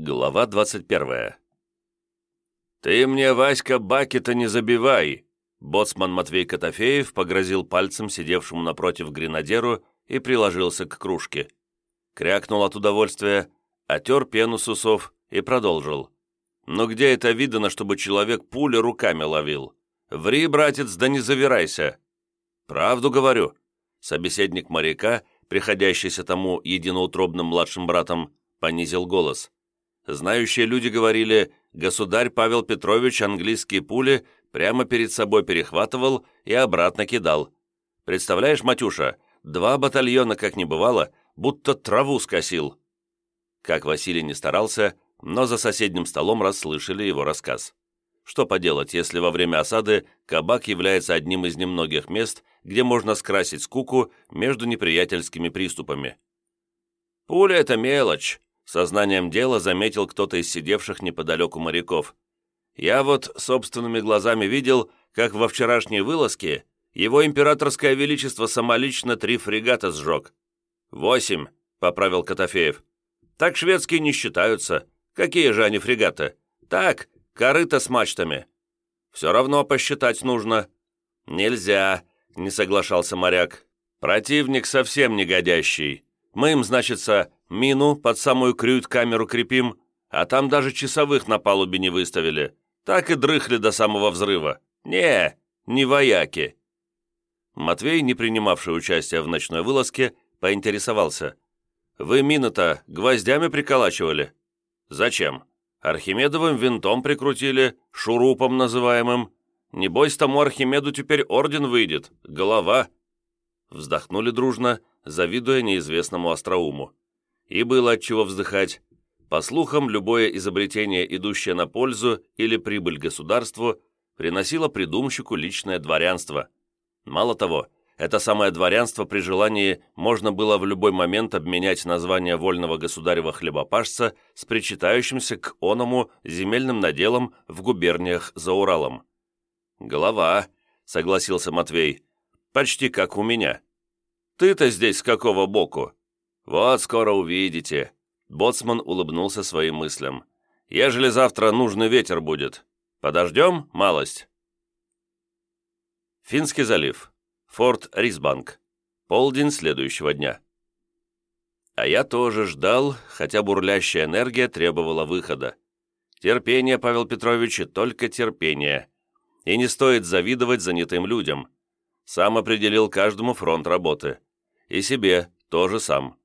Глава 21 «Ты мне, Васька, баки-то не забивай!» Боцман Матвей Котофеев погрозил пальцем сидевшему напротив гренадеру и приложился к кружке. Крякнул от удовольствия, отер пену с усов и продолжил. «Но где это видано, чтобы человек пули руками ловил? Ври, братец, да не завирайся!» «Правду говорю!» Собеседник моряка, приходящийся тому единоутробным младшим братом, понизил голос. Знающие люди говорили, государь Павел Петрович английские пули прямо перед собой перехватывал и обратно кидал. Представляешь, Матюша, два батальона, как не бывало, будто траву скосил. Как Василий не старался, но за соседним столом расслышали его рассказ. Что поделать, если во время осады кабак является одним из немногих мест, где можно скрасить скуку между неприятельскими приступами. «Пуля — это мелочь», Сознанием дела заметил кто-то из сидевших неподалеку моряков. Я вот собственными глазами видел, как во вчерашней вылазке его императорское величество самолично три фрегата сжег. «Восемь», — поправил Котофеев. «Так шведские не считаются. Какие же они фрегаты? Так, корыто с мачтами. Все равно посчитать нужно». «Нельзя», — не соглашался моряк. «Противник совсем негодящий. Мы им, значится, Мину под самую крют-камеру крепим, а там даже часовых на палубе не выставили. Так и дрыхли до самого взрыва. Не, не вояки». Матвей, не принимавший участия в ночной вылазке, поинтересовался. «Вы мины-то гвоздями приколачивали?» «Зачем? Архимедовым винтом прикрутили, шурупом называемым. Небось, тому Архимеду теперь орден выйдет, голова». Вздохнули дружно, завидуя неизвестному остроуму. И было от чего вздыхать. По слухам, любое изобретение, идущее на пользу или прибыль государству, приносило придумщику личное дворянство. Мало того, это самое дворянство при желании можно было в любой момент обменять название вольного государева хлебопашца с причитающимся к оному земельным наделом в губерниях за Уралом. «Голова», — согласился Матвей, — «почти как у меня». «Ты-то здесь с какого боку?» «Вот скоро увидите», — Боцман улыбнулся своим мыслям. «Ежели завтра нужный ветер будет. Подождем малость?» Финский залив. Форт Рисбанк. Полдень следующего дня. А я тоже ждал, хотя бурлящая энергия требовала выхода. Терпение, Павел Петрович, и только терпение. И не стоит завидовать занятым людям. Сам определил каждому фронт работы. И себе тоже сам.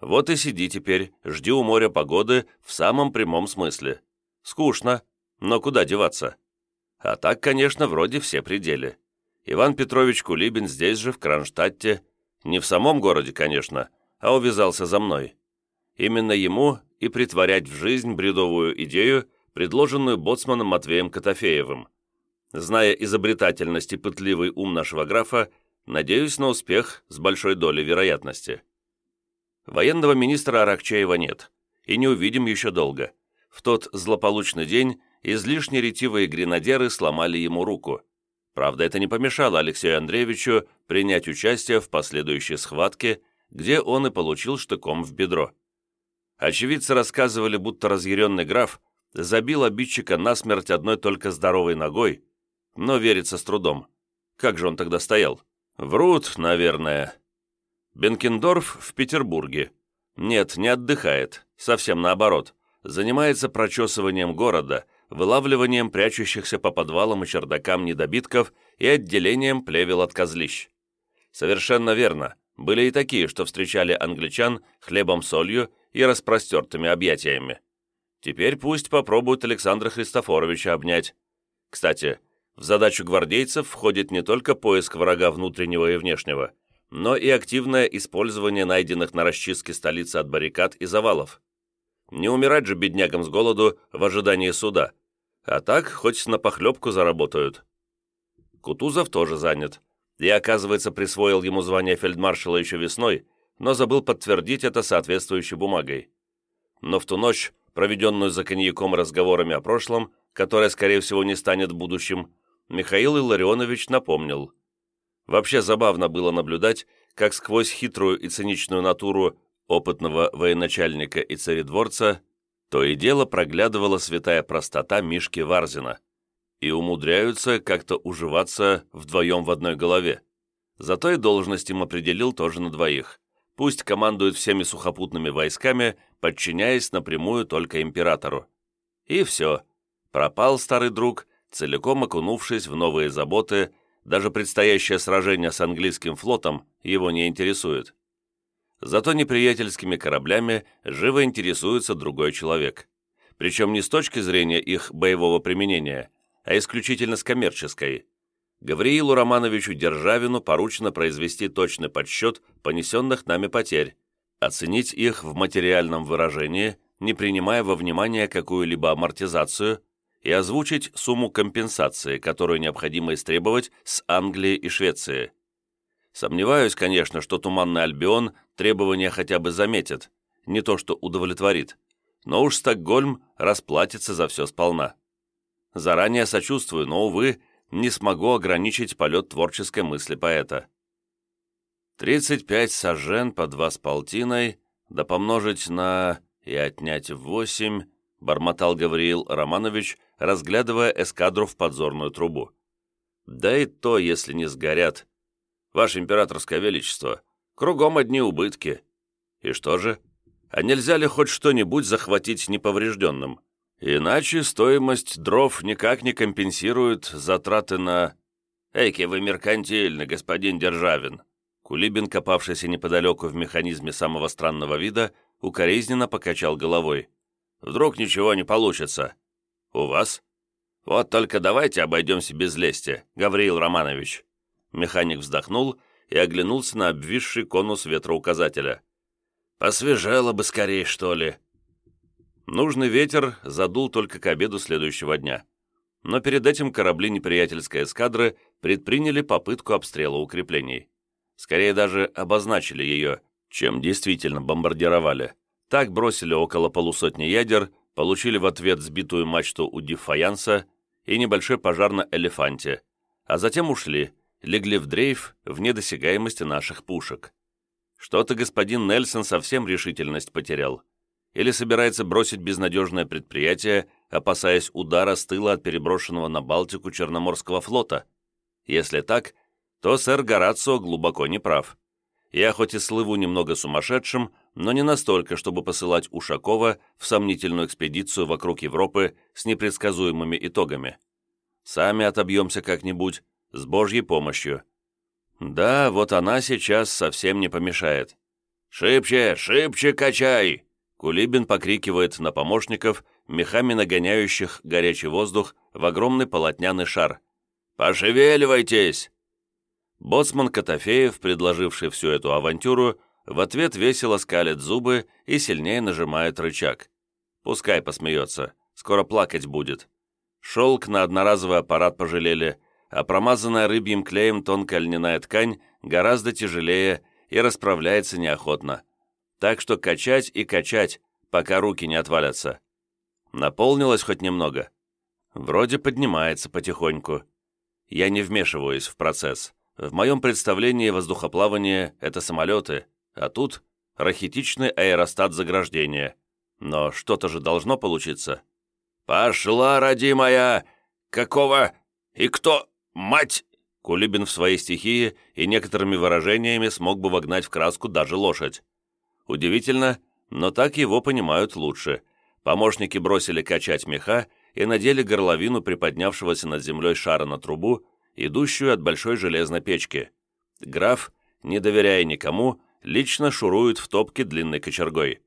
Вот и сиди теперь, жди у моря погоды в самом прямом смысле. Скучно, но куда деваться? А так, конечно, вроде все пределы. Иван Петрович Кулибин здесь же, в Кронштадте. Не в самом городе, конечно, а увязался за мной. Именно ему и притворять в жизнь бредовую идею, предложенную боцманом Матвеем Котофеевым. Зная изобретательность и пытливый ум нашего графа, надеюсь на успех с большой долей вероятности. Военного министра Аракчеева нет, и не увидим еще долго. В тот злополучный день излишне ретивые гренадеры сломали ему руку. Правда, это не помешало Алексею Андреевичу принять участие в последующей схватке, где он и получил штыком в бедро. Очевидцы рассказывали, будто разъяренный граф забил обидчика насмерть одной только здоровой ногой, но верится с трудом. Как же он тогда стоял? Врут, наверное. Бенкендорф в Петербурге. Нет, не отдыхает, совсем наоборот. Занимается прочесыванием города, вылавливанием прячущихся по подвалам и чердакам недобитков и отделением плевел от козлищ. Совершенно верно, были и такие, что встречали англичан хлебом-солью и распростертыми объятиями. Теперь пусть попробуют Александра Христофоровича обнять. Кстати, в задачу гвардейцев входит не только поиск врага внутреннего и внешнего – но и активное использование найденных на расчистке столицы от баррикад и завалов. Не умирать же беднягам с голоду в ожидании суда, а так хоть на похлебку заработают. Кутузов тоже занят, и, оказывается, присвоил ему звание фельдмаршала еще весной, но забыл подтвердить это соответствующей бумагой. Но в ту ночь, проведенную за коньяком разговорами о прошлом, которое, скорее всего, не станет будущим, Михаил Илларионович напомнил – Вообще забавно было наблюдать, как сквозь хитрую и циничную натуру опытного военачальника и царедворца То и дело проглядывала святая простота Мишки Варзина. И умудряются как-то уживаться вдвоем в одной голове. Зато и должность им определил тоже на двоих. Пусть командует всеми сухопутными войсками, подчиняясь напрямую только императору. И все. Пропал старый друг, целиком окунувшись в новые заботы, даже предстоящее сражение с английским флотом его не интересует. Зато неприятельскими кораблями живо интересуется другой человек. Причем не с точки зрения их боевого применения, а исключительно с коммерческой. Гавриилу Романовичу Державину поручено произвести точный подсчет понесенных нами потерь, оценить их в материальном выражении, не принимая во внимание какую-либо амортизацию, и озвучить сумму компенсации, которую необходимо истребовать с Англии и Швеции. Сомневаюсь, конечно, что Туманный Альбион требования хотя бы заметит, не то что удовлетворит, но уж Стокгольм расплатится за все сполна. Заранее сочувствую, но, увы, не смогу ограничить полет творческой мысли поэта. 35 сажен по два с полтиной, да помножить на и отнять восемь, бормотал Гавриил Романович, разглядывая эскадру в подзорную трубу. Да и то, если не сгорят. Ваше императорское величество, кругом одни убытки. И что же? А нельзя ли хоть что-нибудь захватить неповрежденным? Иначе стоимость дров никак не компенсирует затраты на... Эйки, вы меркантильны, господин Державин. Кулибин, копавшийся неподалеку в механизме самого странного вида, укоризненно покачал головой. «Вдруг ничего не получится?» «У вас?» «Вот только давайте обойдемся без лести, Гавриил Романович». Механик вздохнул и оглянулся на обвисший конус ветроуказателя. «Посвежело бы скорее, что ли?» Нужный ветер задул только к обеду следующего дня. Но перед этим корабли неприятельской эскадры предприняли попытку обстрела укреплений. Скорее даже обозначили ее, чем действительно бомбардировали. Так бросили около полусотни ядер, получили в ответ сбитую мачту у Диффаянса и небольшой пожар на «Элефанте», а затем ушли, легли в дрейф в недосягаемости наших пушек. Что-то господин Нельсон совсем решительность потерял или собирается бросить безнадежное предприятие, опасаясь удара с тыла от переброшенного на Балтику Черноморского флота? Если так, то сэр Горацио глубоко не прав. Я хоть и слыву немного сумасшедшим, но не настолько, чтобы посылать Ушакова в сомнительную экспедицию вокруг Европы с непредсказуемыми итогами. Сами отобьемся как-нибудь, с Божьей помощью. Да, вот она сейчас совсем не помешает. «Шибче, шибче качай!» Кулибин покрикивает на помощников, мехами нагоняющих горячий воздух в огромный полотняный шар. «Пошевеливайтесь!» Боцман Котофеев, предложивший всю эту авантюру, в ответ весело скалит зубы и сильнее нажимает рычаг. Пускай посмеется, скоро плакать будет. Шелк на одноразовый аппарат пожалели, а промазанная рыбьим клеем тонкая льняная ткань гораздо тяжелее и расправляется неохотно так что качать и качать, пока руки не отвалятся. Наполнилось хоть немного. Вроде поднимается потихоньку. Я не вмешиваюсь в процесс. В моем представлении воздухоплавание — это самолеты, а тут рахитичный аэростат заграждения. Но что-то же должно получиться. «Пошла, родимая! Какого? И кто? Мать!» Кулибин в своей стихии и некоторыми выражениями смог бы вогнать в краску даже лошадь. Удивительно, но так его понимают лучше. Помощники бросили качать меха и надели горловину приподнявшегося над землей шара на трубу, идущую от большой железной печки. Граф, не доверяя никому, лично шурует в топке длинной кочергой.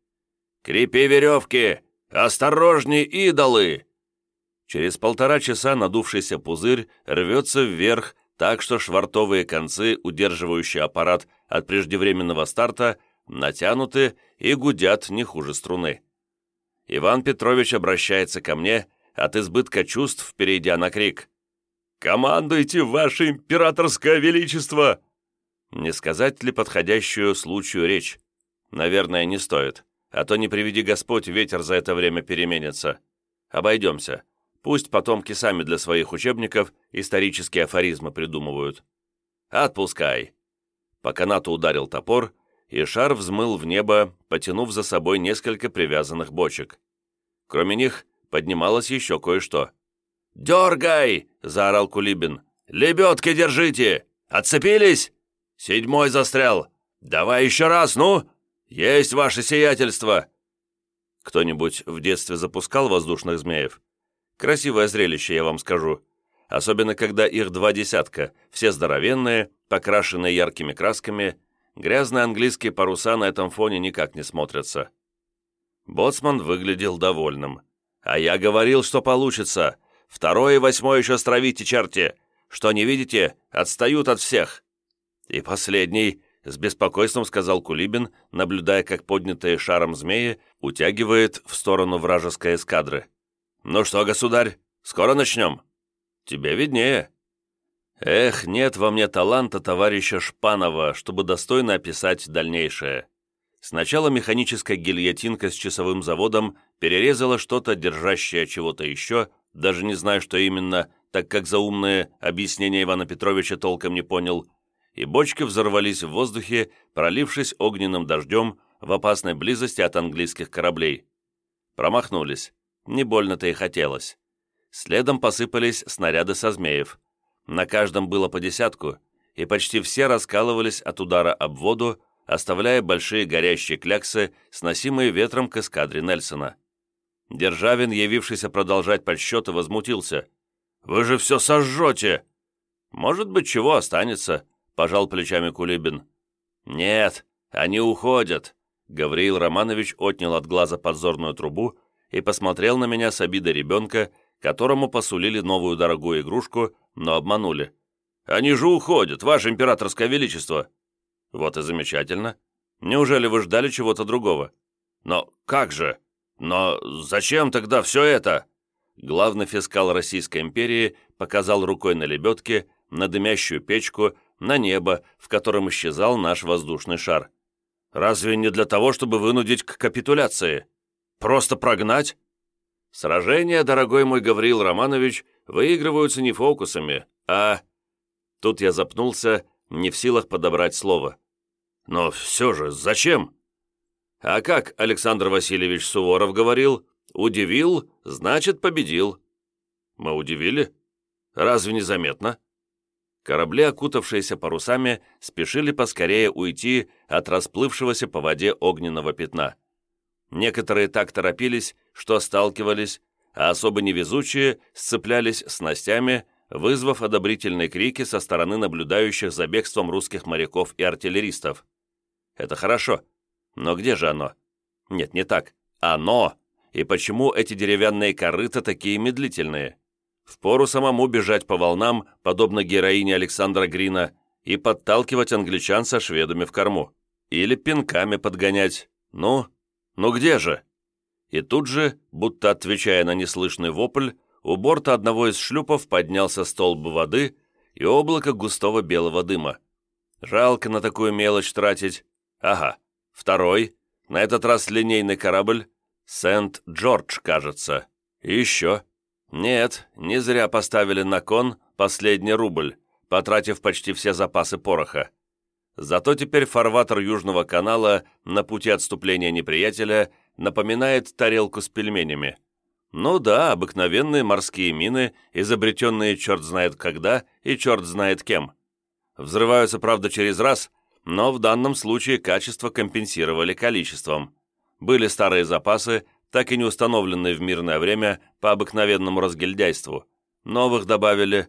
«Крепи веревки! Осторожней, идолы!» Через полтора часа надувшийся пузырь рвется вверх, так что швартовые концы, удерживающие аппарат от преждевременного старта, натянуты и гудят не хуже струны. Иван Петрович обращается ко мне, от избытка чувств перейдя на крик. «Командуйте, ваше императорское величество!» Не сказать ли подходящую случаю речь? Наверное, не стоит, а то не приведи Господь, ветер за это время переменится. Обойдемся. Пусть потомки сами для своих учебников исторические афоризмы придумывают. Отпускай. По канату ударил топор, и шар взмыл в небо, потянув за собой несколько привязанных бочек. Кроме них поднималось еще кое-что. «Дергай!» — заорал Кулибин. «Лебедки держите! Отцепились? Седьмой застрял! Давай еще раз, ну! Есть ваше сиятельство!» Кто-нибудь в детстве запускал воздушных змеев? Красивое зрелище, я вам скажу. Особенно, когда их два десятка, все здоровенные, покрашенные яркими красками, грязные английские паруса на этом фоне никак не смотрятся. Боцман выглядел довольным. «А я говорил, что получится. Второй и восьмой еще стравите, черти. Что не видите, отстают от всех». «И последний», — с беспокойством сказал Кулибин, наблюдая, как поднятые шаром змеи утягивает в сторону вражеской эскадры. «Ну что, государь, скоро начнем?» «Тебе виднее». «Эх, нет во мне таланта товарища Шпанова, чтобы достойно описать дальнейшее». Сначала механическая гильотинка с часовым заводом перерезала что-то, держащее чего-то еще, даже не знаю, что именно, так как заумное объяснение Ивана Петровича толком не понял, и бочки взорвались в воздухе, пролившись огненным дождем в опасной близости от английских кораблей. Промахнулись. Не больно-то и хотелось. Следом посыпались снаряды со змеев. На каждом было по десятку, и почти все раскалывались от удара об воду, оставляя большие горящие кляксы, сносимые ветром к эскадре Нельсона. Державин, явившийся продолжать подсчеты, возмутился. «Вы же все сожжете!» «Может быть, чего останется», — пожал плечами Кулибин. «Нет, они уходят», — Гавриил Романович отнял от глаза подзорную трубу и посмотрел на меня с обидой ребенка, которому посулили новую дорогую игрушку, но обманули. «Они же уходят, ваше императорское величество!» «Вот и замечательно. Неужели вы ждали чего-то другого?» «Но как же? Но зачем тогда все это?» Главный фискал Российской империи показал рукой на лебедке, на дымящую печку, на небо, в котором исчезал наш воздушный шар. «Разве не для того, чтобы вынудить к капитуляции? Просто прогнать?» «Сражения, дорогой мой Гавриил Романович, выигрываются не фокусами, а...» Тут я запнулся, не в силах подобрать слово. «Но все же, зачем?» «А как Александр Васильевич Суворов говорил, удивил, значит, победил». «Мы удивили? Разве не заметно?» Корабли, окутавшиеся парусами, спешили поскорее уйти от расплывшегося по воде огненного пятна. Некоторые так торопились, что сталкивались, а особо невезучие сцеплялись снастями, вызвав одобрительные крики со стороны наблюдающих за бегством русских моряков и артиллеристов. Это хорошо, но где же оно? Нет, не так. Оно! И почему эти деревянные корыта такие медлительные? Впору самому бежать по волнам, подобно героине Александра Грина, и подталкивать англичан со шведами в корму. Или пинками подгонять. Ну, ну где же? И тут же, будто отвечая на неслышный вопль, у борта одного из шлюпов поднялся столб воды и облако густого белого дыма. Жалко на такую мелочь тратить. Ага, второй, на этот раз линейный корабль, Сент-Джордж, кажется. И еще. Нет, не зря поставили на кон последний рубль, потратив почти все запасы пороха. Зато теперь фарватер Южного канала на пути отступления неприятеля напоминает тарелку с пельменями. Ну да, обыкновенные морские мины, изобретенные черт знает когда и черт знает кем. Взрываются, правда, через раз, но в данном случае качество компенсировали количеством. Были старые запасы, так и не установленные в мирное время по обыкновенному разгильдяйству. Новых добавили.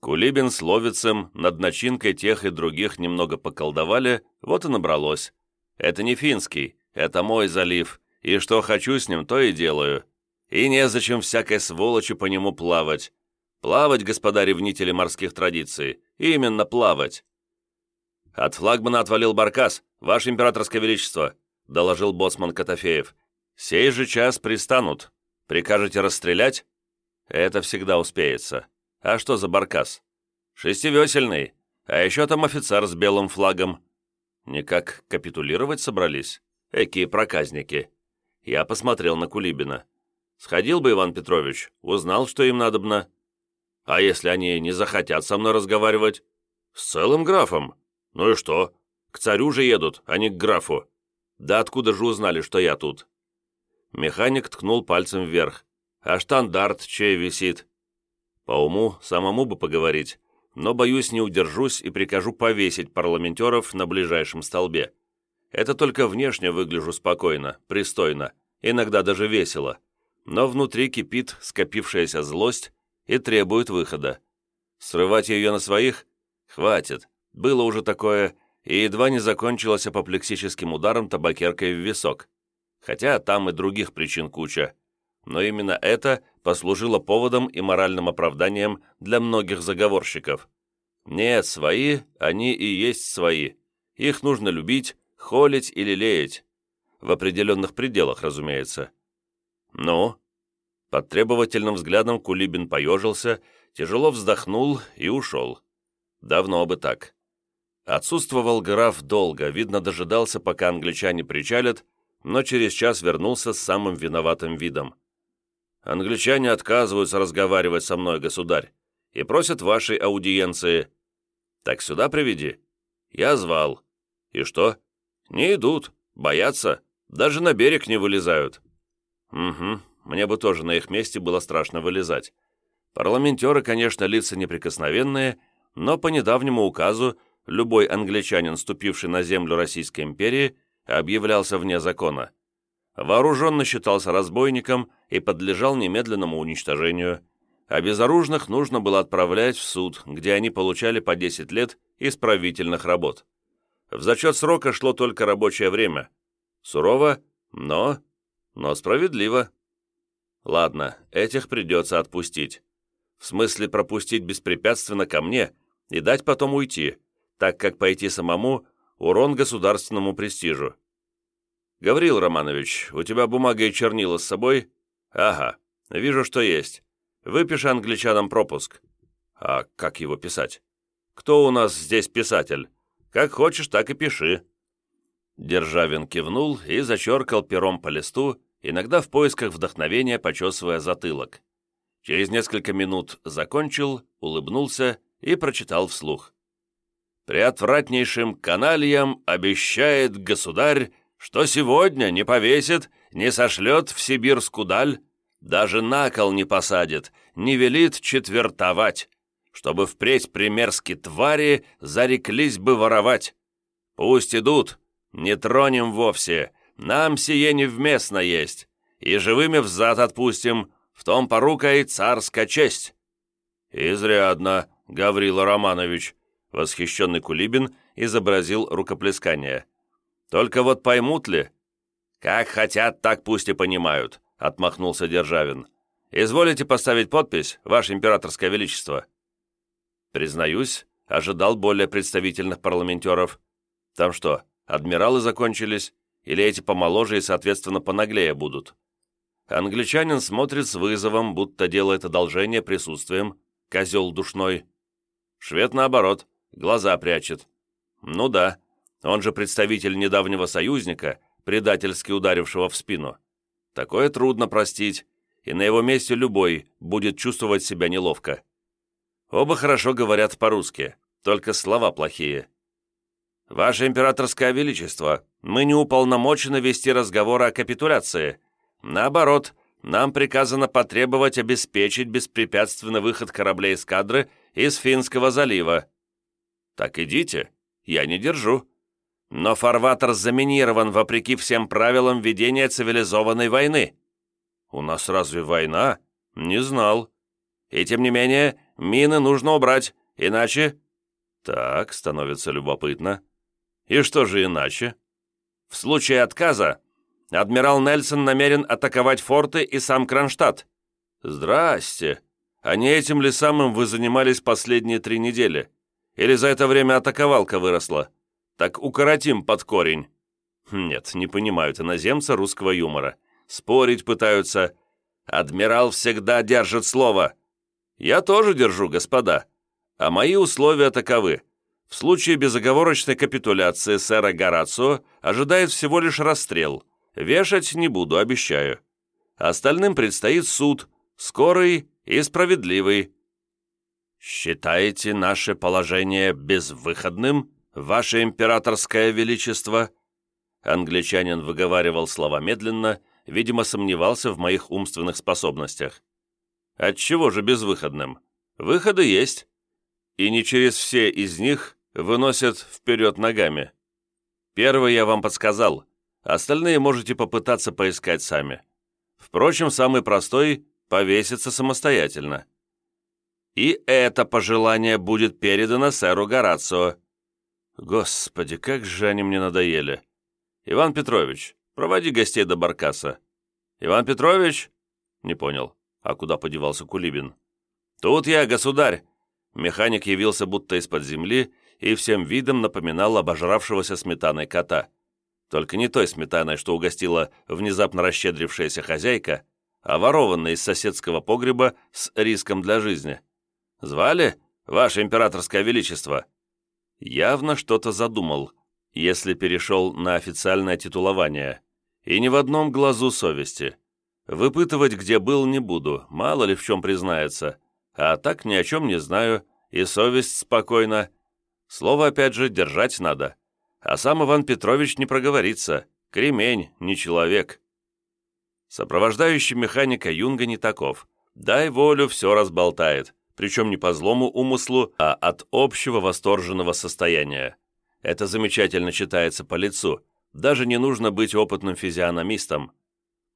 Кулибин с Ловицем над начинкой тех и других немного поколдовали, вот и набралось. Это не финский, это мой залив, и что хочу с ним, то и делаю. И незачем всякой сволочи по нему плавать. Плавать, господа ревнители морских традиций, именно плавать. «От флагмана отвалил баркас, ваше императорское величество», доложил боцман Котофеев. «Сей же час пристанут. Прикажете расстрелять?» «Это всегда успеется. А что за баркас?» «Шестивесельный. А еще там офицер с белым флагом». «Никак капитулировать собрались? Экие проказники». Я посмотрел на Кулибина. «Сходил бы, Иван Петрович, узнал, что им надобно». «А если они не захотят со мной разговаривать?» «С целым графом. Ну и что? К царю же едут, а не к графу. Да откуда же узнали, что я тут?» Механик ткнул пальцем вверх. «А штандарт чей висит?» «По уму, самому бы поговорить, но, боюсь, не удержусь и прикажу повесить парламентеров на ближайшем столбе. Это только внешне выгляжу спокойно, пристойно, иногда даже весело, но внутри кипит скопившаяся злость и требует выхода. Срывать ее на своих? Хватит. Было уже такое, и едва не закончилось апоплексическим ударом табакеркой в висок. Хотя там и других причин куча. Но именно это послужило поводом и моральным оправданием для многих заговорщиков. Нет, свои, они и есть свои. Их нужно любить, холить или леять. В определенных пределах, разумеется. Ну? Под требовательным взглядом Кулибин поежился, тяжело вздохнул и ушел. Давно бы так. Отсутствовал граф долго, видно, дожидался, пока англичане причалят, но через час вернулся с самым виноватым видом. «Англичане отказываются разговаривать со мной, государь, и просят вашей аудиенции. Так сюда приведи. Я звал. И что? Не идут, боятся, даже на берег не вылезают». «Угу, мне бы тоже на их месте было страшно вылезать. Парламентеры, конечно, лица неприкосновенные, но по недавнему указу любой англичанин, ступивший на землю Российской империи, объявлялся вне закона. Вооруженно считался разбойником и подлежал немедленному уничтожению, а безоружных нужно было отправлять в суд, где они получали по 10 лет исправительных работ. В зачет срока шло только рабочее время. Сурово, но... но справедливо. Ладно, этих придется отпустить. В смысле пропустить беспрепятственно ко мне и дать потом уйти, так как пойти самому – урон государственному престижу. «Гаврил Романович, у тебя бумага и чернила с собой?» «Ага, вижу, что есть. Выпиши англичанам пропуск». «А как его писать?» «Кто у нас здесь писатель? Как хочешь, так и пиши». Державин кивнул и зачеркал пером по листу, иногда в поисках вдохновения почесывая затылок. Через несколько минут закончил, улыбнулся и прочитал вслух. «Преотвратнейшим канальям обещает государь что сегодня не повесит, не сошлет в сибирскую даль, даже на кол не посадит, не велит четвертовать, чтобы впредь примерски твари зареклись бы воровать. Пусть идут, не тронем вовсе, нам сие невместно есть, и живыми взад отпустим, в том порука и царская честь». «Изрядно, Гаврила Романович», — восхищенный Кулибин изобразил рукоплескание. Только вот поймут ли? Как хотят, так пусть и понимают, отмахнулся Державин. Изволите поставить подпись, Ваше Императорское Величество? Признаюсь, ожидал более представительных парламентеров. Там что, адмиралы закончились? Или эти помоложе и, соответственно, понаглее будут? Англичанин смотрит с вызовом, будто делает одолжение присутствием. Козел душной. Швед, наоборот, глаза прячет. Ну да, он же представитель недавнего союзника, предательски ударившего в спину. Такое трудно простить, и на его месте любой будет чувствовать себя неловко. Оба хорошо говорят по-русски, только слова плохие. «Ваше императорское величество, мы не уполномочены вести разговор о капитуляции. Наоборот, нам приказано потребовать обеспечить беспрепятственный выход кораблей эскадры из Финского залива». «Так идите, я не держу», но фарватер заминирован вопреки всем правилам ведения цивилизованной войны. У нас разве война? Не знал. И тем не менее, мины нужно убрать, иначе... Так, становится любопытно. И что же иначе? В случае отказа адмирал Нельсон намерен атаковать форты и сам Кронштадт. Здрасте. А не этим ли самым вы занимались последние три недели? Или за это время атаковалка выросла? Так укоротим под корень. Нет, не понимают иноземца русского юмора. Спорить пытаются. Адмирал всегда держит слово. Я тоже держу, господа. А мои условия таковы. В случае безоговорочной капитуляции сэра Горацио ожидает всего лишь расстрел. Вешать не буду, обещаю. Остальным предстоит суд, скорый и справедливый. Считаете наше положение безвыходным? «Ваше императорское величество!» Англичанин выговаривал слова медленно, видимо, сомневался в моих умственных способностях. Отчего же безвыходным? Выходы есть. И не через все из них выносят вперед ногами. Первый я вам подсказал, остальные можете попытаться поискать сами. Впрочем, самый простой — повеситься самостоятельно. И это пожелание будет передано сэру Горацио. Господи, как же они мне надоели. Иван Петрович, проводи гостей до Баркаса. Иван Петрович? Не понял. А куда подевался Кулибин? Тут я, государь. Механик явился будто из-под земли и всем видом напоминал обожравшегося сметаной кота. Только не той сметаной, что угостила внезапно расщедрившаяся хозяйка, а ворованной из соседского погреба с риском для жизни. «Звали, Ваше Императорское Величество?» Явно что-то задумал, если перешел на официальное титулование. И ни в одном глазу совести. Выпытывать, где был, не буду, мало ли в чем признается. А так ни о чем не знаю, и совесть спокойна. Слово, опять же, держать надо. А сам Иван Петрович не проговорится. Кремень, не человек. Сопровождающий механика Юнга не таков. Дай волю, все разболтает причем не по злому умыслу, а от общего восторженного состояния. Это замечательно читается по лицу, даже не нужно быть опытным физиономистом.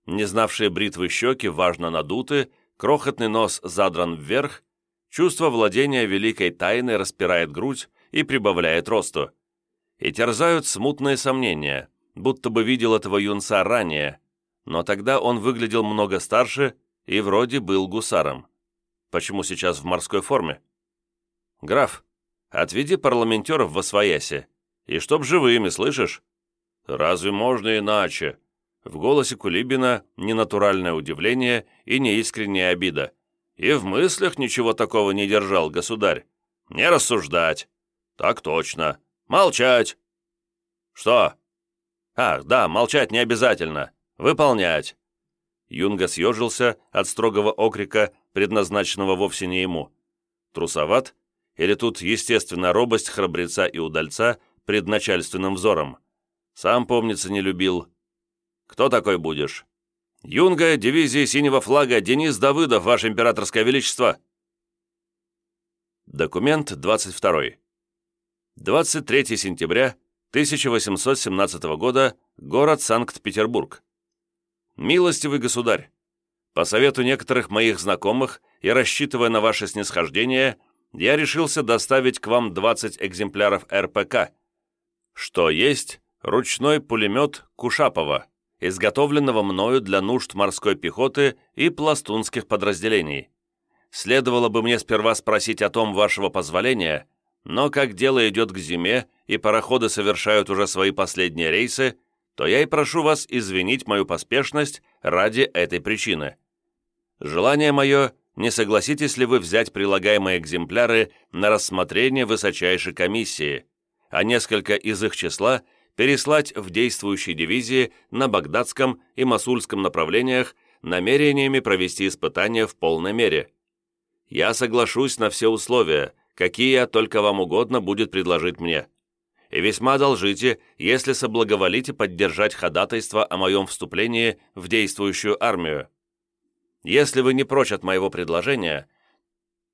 Не знавшие бритвы щеки важно надуты, крохотный нос задран вверх, чувство владения великой тайной распирает грудь и прибавляет росту. И терзают смутные сомнения, будто бы видел этого юнца ранее, но тогда он выглядел много старше и вроде был гусаром. Почему сейчас в морской форме? Граф, отведи парламентеров в Освояси. И чтоб живыми, слышишь? Разве можно иначе? В голосе Кулибина ненатуральное удивление и неискренняя обида. И в мыслях ничего такого не держал, государь. Не рассуждать. Так точно. Молчать. Что? Ах, да, молчать не обязательно. Выполнять. Юнга съежился от строгого окрика, предназначенного вовсе не ему. Трусоват? Или тут естественная робость храбреца и удальца пред начальственным взором? Сам, помнится, не любил. Кто такой будешь? Юнга, дивизии синего флага, Денис Давыдов, Ваше Императорское Величество. Документ 22. 23 сентября 1817 года, город Санкт-Петербург. «Милостивый государь, по совету некоторых моих знакомых и рассчитывая на ваше снисхождение, я решился доставить к вам 20 экземпляров РПК, что есть ручной пулемет Кушапова, изготовленного мною для нужд морской пехоты и пластунских подразделений. Следовало бы мне сперва спросить о том вашего позволения, но как дело идет к зиме и пароходы совершают уже свои последние рейсы, то я и прошу вас извинить мою поспешность ради этой причины. Желание мое, не согласитесь ли вы взять прилагаемые экземпляры на рассмотрение высочайшей комиссии, а несколько из их числа переслать в действующие дивизии на Багдадском и Масульском направлениях намерениями провести испытания в полной мере. Я соглашусь на все условия, какие только вам угодно будет предложить мне и весьма одолжите, если соблаговолите поддержать ходатайство о моем вступлении в действующую армию. Если вы не прочь от моего предложения,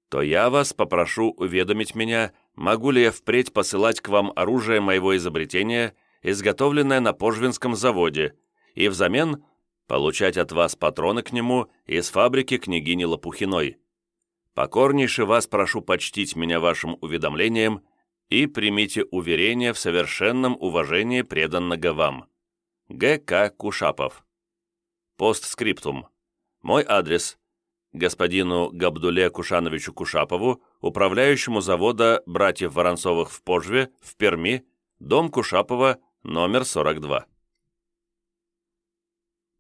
то я вас попрошу уведомить меня, могу ли я впредь посылать к вам оружие моего изобретения, изготовленное на Пожвинском заводе, и взамен получать от вас патроны к нему из фабрики княгини Лопухиной. Покорнейше вас прошу почтить меня вашим уведомлением и примите уверение в совершенном уважении преданного вам. Г.К. Кушапов. Постскриптум. Мой адрес. Господину Габдуле Кушановичу Кушапову, управляющему завода братьев Воронцовых в Пожве, в Перми, дом Кушапова, номер 42.